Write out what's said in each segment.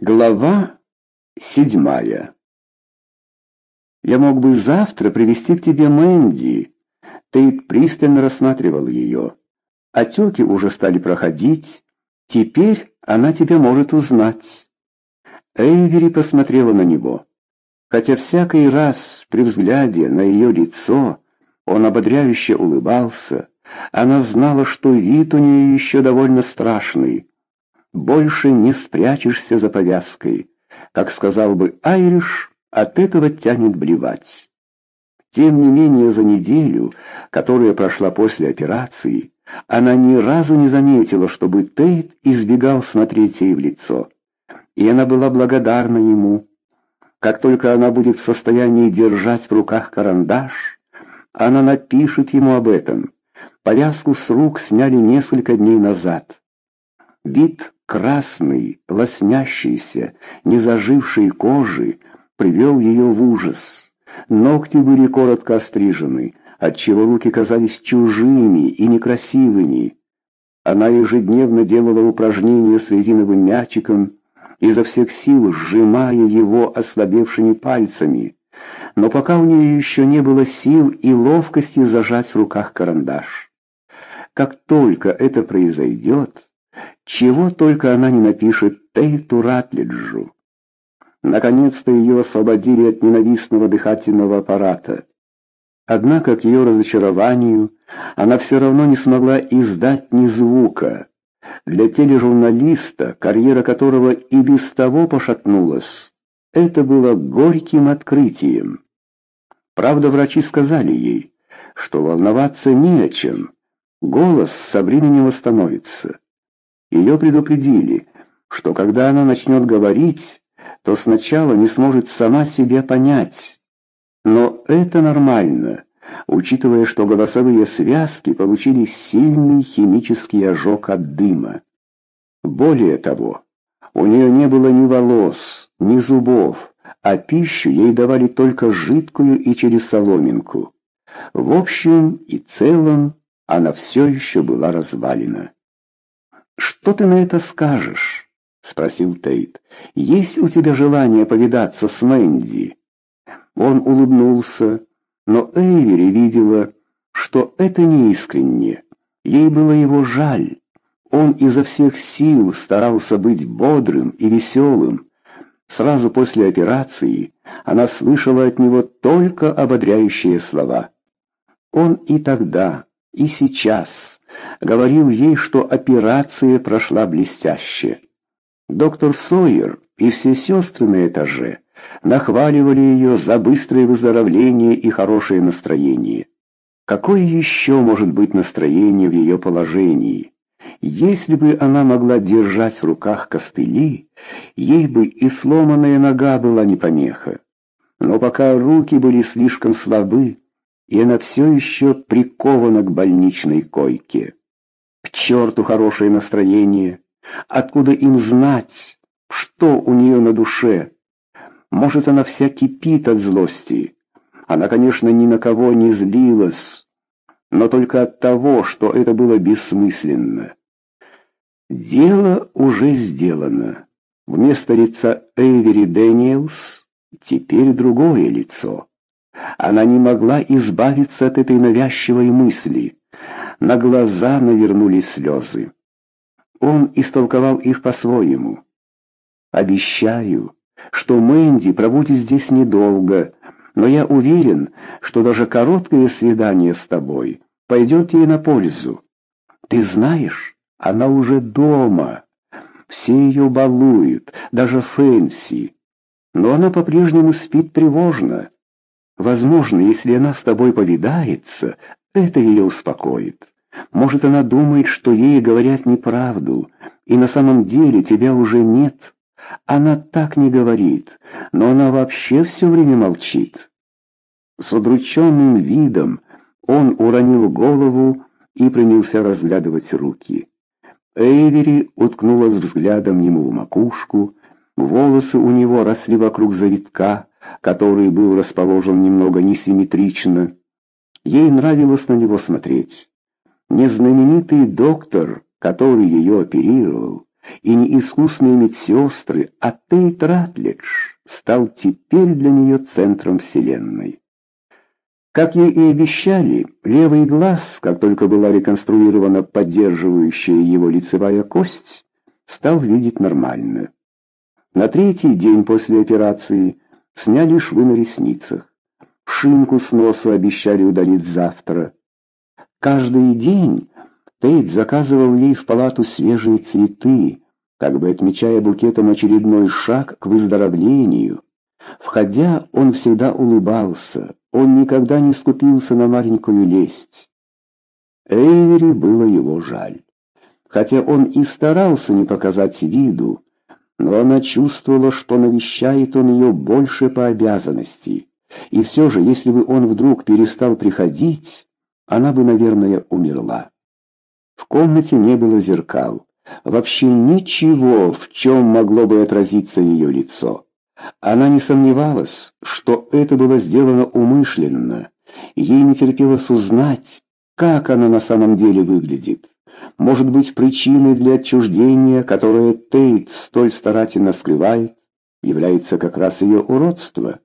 Глава седьмая. «Я мог бы завтра привести к тебе Мэнди». Тейт пристально рассматривал ее. Отеки уже стали проходить. Теперь она тебя может узнать. Эйвери посмотрела на него. Хотя всякий раз при взгляде на ее лицо он ободряюще улыбался, она знала, что вид у нее еще довольно страшный. Больше не спрячешься за повязкой. Как сказал бы Айриш, от этого тянет блевать. Тем не менее, за неделю, которая прошла после операции, она ни разу не заметила, чтобы Тейт избегал смотреть ей в лицо. И она была благодарна ему. Как только она будет в состоянии держать в руках карандаш, она напишет ему об этом. Повязку с рук сняли несколько дней назад. Вид красный, лоснящийся, незажившей кожи привел ее в ужас. Ногти были коротко острижены, отчего руки казались чужими и некрасивыми. Она ежедневно делала упражнения с резиновым мячиком, изо всех сил сжимая его ослабевшими пальцами. Но пока у нее еще не было сил и ловкости зажать в руках карандаш. Как только это произойдет, чего только она не напишет Тейту Ратлиджу. Наконец-то ее освободили от ненавистного дыхательного аппарата. Однако, к ее разочарованию, она все равно не смогла издать ни звука. Для тележурналиста, карьера которого и без того пошатнулась, это было горьким открытием. Правда, врачи сказали ей, что волноваться не о чем. Голос со временем восстановится. Ее предупредили, что когда она начнет говорить, то сначала не сможет сама себя понять. Но это нормально, учитывая, что голосовые связки получили сильный химический ожог от дыма. Более того, у нее не было ни волос, ни зубов, а пищу ей давали только жидкую и через соломинку. В общем и целом она все еще была развалена. «Что ты на это скажешь?» — спросил Тейт. «Есть у тебя желание повидаться с Мэнди?» Он улыбнулся, но Эйвери видела, что это не искренне. Ей было его жаль. Он изо всех сил старался быть бодрым и веселым. Сразу после операции она слышала от него только ободряющие слова. Он и тогда, и сейчас говорил ей, что операция прошла блестяще. Доктор Сойер и все сестры на этаже нахваливали ее за быстрое выздоровление и хорошее настроение. Какое еще может быть настроение в ее положении? Если бы она могла держать в руках костыли, ей бы и сломанная нога была не помеха. Но пока руки были слишком слабы, и она все еще прикована к больничной койке. К черту хорошее настроение! Откуда им знать, что у нее на душе? Может, она вся кипит от злости. Она, конечно, ни на кого не злилась, но только от того, что это было бессмысленно. Дело уже сделано. Вместо лица Эйвери Дэниелс теперь другое лицо. Она не могла избавиться от этой навязчивой мысли. На глаза навернулись слезы. Он истолковал их по-своему. «Обещаю, что Мэнди пробудет здесь недолго, но я уверен, что даже короткое свидание с тобой пойдет ей на пользу. Ты знаешь, она уже дома. Все ее балуют, даже Фэнси. Но она по-прежнему спит тревожно. Возможно, если она с тобой повидается, это ее успокоит. Может, она думает, что ей говорят неправду, и на самом деле тебя уже нет. Она так не говорит, но она вообще все время молчит. С удрученным видом он уронил голову и принялся разглядывать руки. Эйвери уткнулась взглядом ему в макушку, волосы у него росли вокруг завитка, который был расположен немного несимметрично. Ей нравилось на него смотреть. Незнаменитый доктор, который ее оперировал, и не искусные медсестры, а Тейт Ратлидж стал теперь для нее центром вселенной. Как ей и обещали, левый глаз, как только была реконструирована поддерживающая его лицевая кость, стал видеть нормально. На третий день после операции сняли швы на ресницах. Шинку с носу обещали удалить завтра. Каждый день Тейт заказывал ей в палату свежие цветы, как бы отмечая букетом очередной шаг к выздоровлению. Входя, он всегда улыбался, он никогда не скупился на маленькую лесть. Эйвери было его жаль. Хотя он и старался не показать виду, но она чувствовала, что навещает он ее больше по обязанности. И все же, если бы он вдруг перестал приходить, она бы, наверное, умерла. В комнате не было зеркал. Вообще ничего, в чем могло бы отразиться ее лицо. Она не сомневалась, что это было сделано умышленно. Ей не терпелось узнать, как она на самом деле выглядит. Может быть, причиной для отчуждения, которое Тейт столь старательно скрывает, является как раз ее уродство.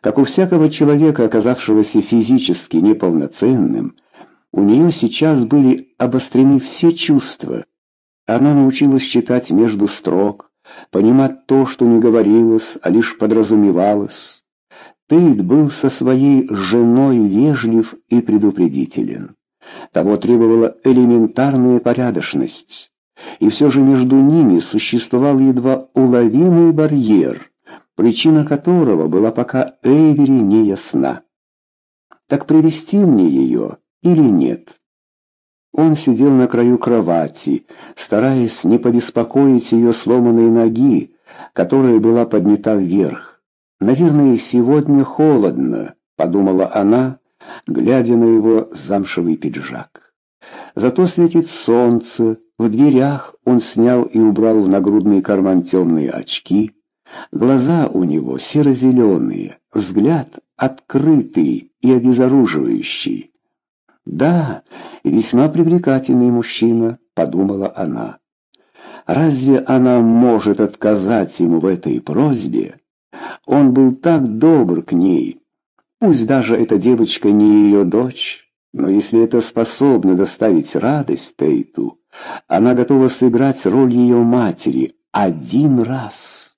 Как у всякого человека, оказавшегося физически неполноценным, у нее сейчас были обострены все чувства. Она научилась читать между строк, понимать то, что не говорилось, а лишь подразумевалось. Тейт был со своей женой вежлив и предупредителен. Того требовала элементарная порядочность. И все же между ними существовал едва уловимый барьер, причина которого была пока Эйвери не ясна. Так привести мне ее или нет? Он сидел на краю кровати, стараясь не побеспокоить ее сломанной ноги, которая была поднята вверх. «Наверное, сегодня холодно», — подумала она, глядя на его замшевый пиджак. Зато светит солнце, в дверях он снял и убрал в нагрудный карман темные очки. Глаза у него серо-зеленые, взгляд открытый и обезоруживающий. «Да, весьма привлекательный мужчина», — подумала она. «Разве она может отказать ему в этой просьбе? Он был так добр к ней. Пусть даже эта девочка не ее дочь, но если это способно доставить радость Тейту, она готова сыграть роль ее матери один раз».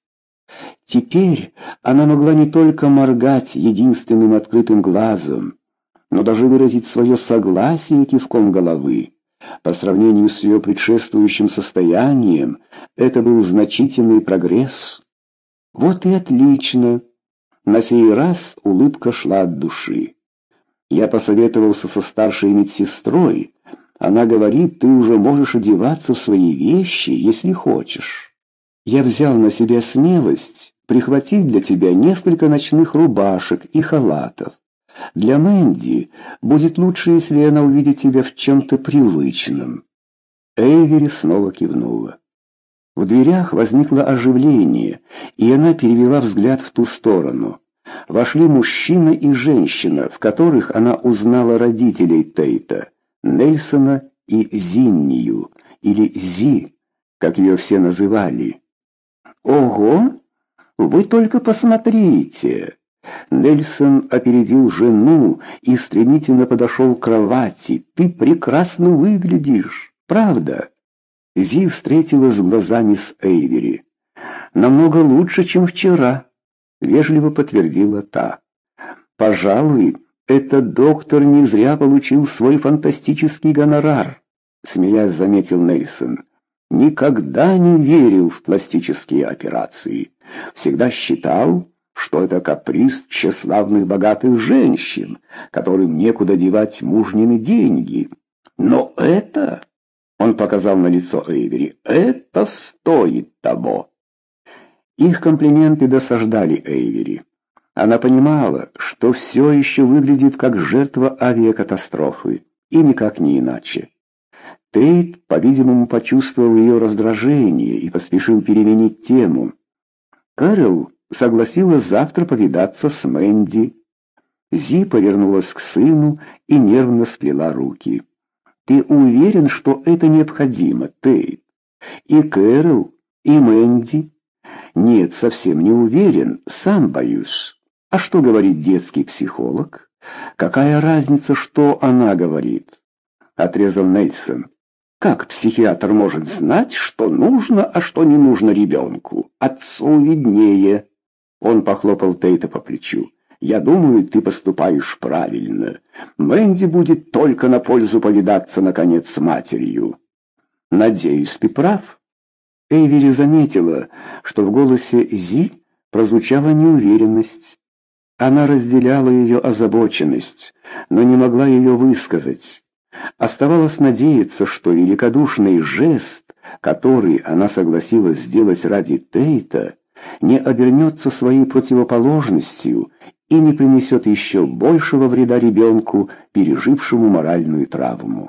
Теперь она могла не только моргать единственным открытым глазом, но даже выразить свое согласие кивком головы. По сравнению с ее предшествующим состоянием, это был значительный прогресс. Вот и отлично. На сей раз улыбка шла от души. Я посоветовался со старшей медсестрой. Она говорит, ты уже можешь одеваться в свои вещи, если хочешь. Я взял на себя смелость прихватить для тебя несколько ночных рубашек и халатов. Для Мэнди будет лучше, если она увидит тебя в чем-то привычном. Эйвери снова кивнула. В дверях возникло оживление, и она перевела взгляд в ту сторону. Вошли мужчина и женщина, в которых она узнала родителей Тейта, Нельсона и Зиннию, или Зи, как ее все называли. «Ого! Вы только посмотрите!» Нельсон опередил жену и стремительно подошел к кровати. «Ты прекрасно выглядишь, правда?» Зи встретилась глазами с Эйвери. «Намного лучше, чем вчера», — вежливо подтвердила та. «Пожалуй, этот доктор не зря получил свой фантастический гонорар», — смеясь заметил Нельсон. «Никогда не верил в пластические операции. Всегда считал, что это каприз тщеславных богатых женщин, которым некуда девать мужнины деньги. Но это, он показал на лицо Эйвери, это стоит того. Их комплименты досаждали Эйвери. Она понимала, что все еще выглядит как жертва авиакатастрофы, и никак не иначе. Тейт, по-видимому, почувствовал ее раздражение и поспешил переменить тему. Кэрол согласилась завтра повидаться с Мэнди. Зи повернулась к сыну и нервно сплела руки. «Ты уверен, что это необходимо, Тейт? И Кэрол, и Мэнди. Нет, совсем не уверен, сам боюсь. А что говорит детский психолог? Какая разница, что она говорит? Отрезал Нельсон. Как психиатр может знать, что нужно, а что не нужно ребенку? Отцу виднее. Он похлопал Тейта по плечу. «Я думаю, ты поступаешь правильно. Мэнди будет только на пользу повидаться, наконец, с матерью». «Надеюсь, ты прав». Эйвери заметила, что в голосе Зи прозвучала неуверенность. Она разделяла ее озабоченность, но не могла ее высказать. Оставалось надеяться, что великодушный жест, который она согласилась сделать ради Тейта, не обернется своей противоположностью и не принесет еще большего вреда ребенку, пережившему моральную травму.